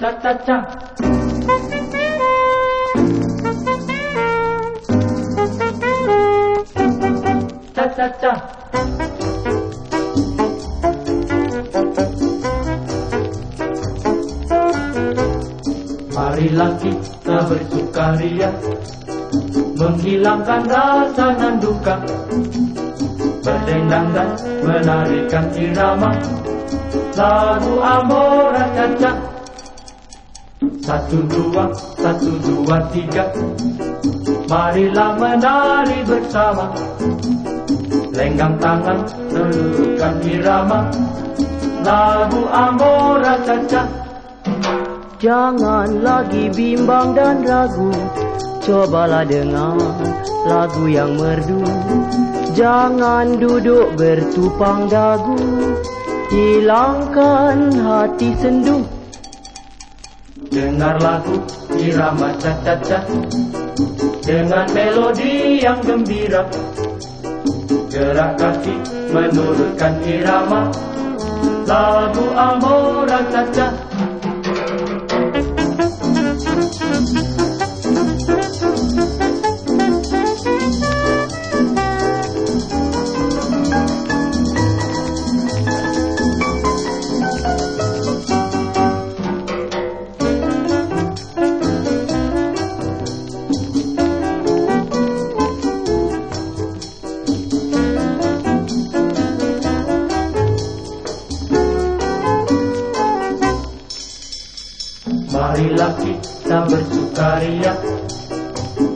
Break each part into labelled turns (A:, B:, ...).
A: cha cha cha cha Marilah kita bersukaria Menghilangkan rasa dan duka Berdendang dan menarikan irama Lagu Amora Caca. Satu dua, satu dua tiga. Marilah menari bersama. Lenggang tangan, lulukan irama. Lagu Amora Caca.
B: Jangan lagi bimbang dan ragu. Cobalah dengar lagu yang merdu. Jangan duduk bertupang dagu Hilangkan hati sendu.
A: Dengar lagu irama caca-caca Dengan melodi yang gembira. Gerak kaki menurutkan irama. Lagu Amora Caca Marilah kita bersukaria.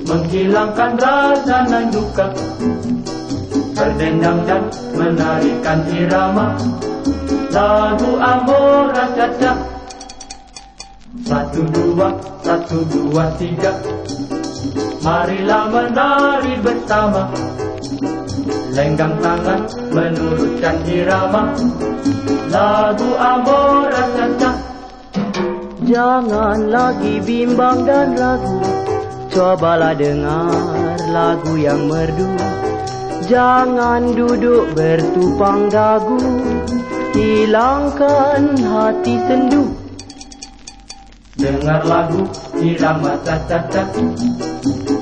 A: Menghilangkan rasa dan duka. Berdendang dan menarikan irama. Lagu Amora Caca Satu dua, satu dua tiga. Marilah menari bersama. Lenggang tangan menurutkan irama. Lagu Amora Caca
B: Jangan lagi bimbang dan ragu. Cobalah dengar lagu yang merdu. Jangan duduk bertupang dagu. Hilangkan hati sendu.
A: Dengar lagu irama caca-caca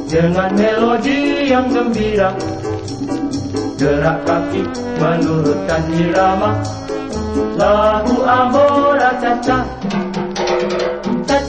A: Dengan melodi yang gembira. Gerak kaki menurutkan irama. Lagu Amora Caca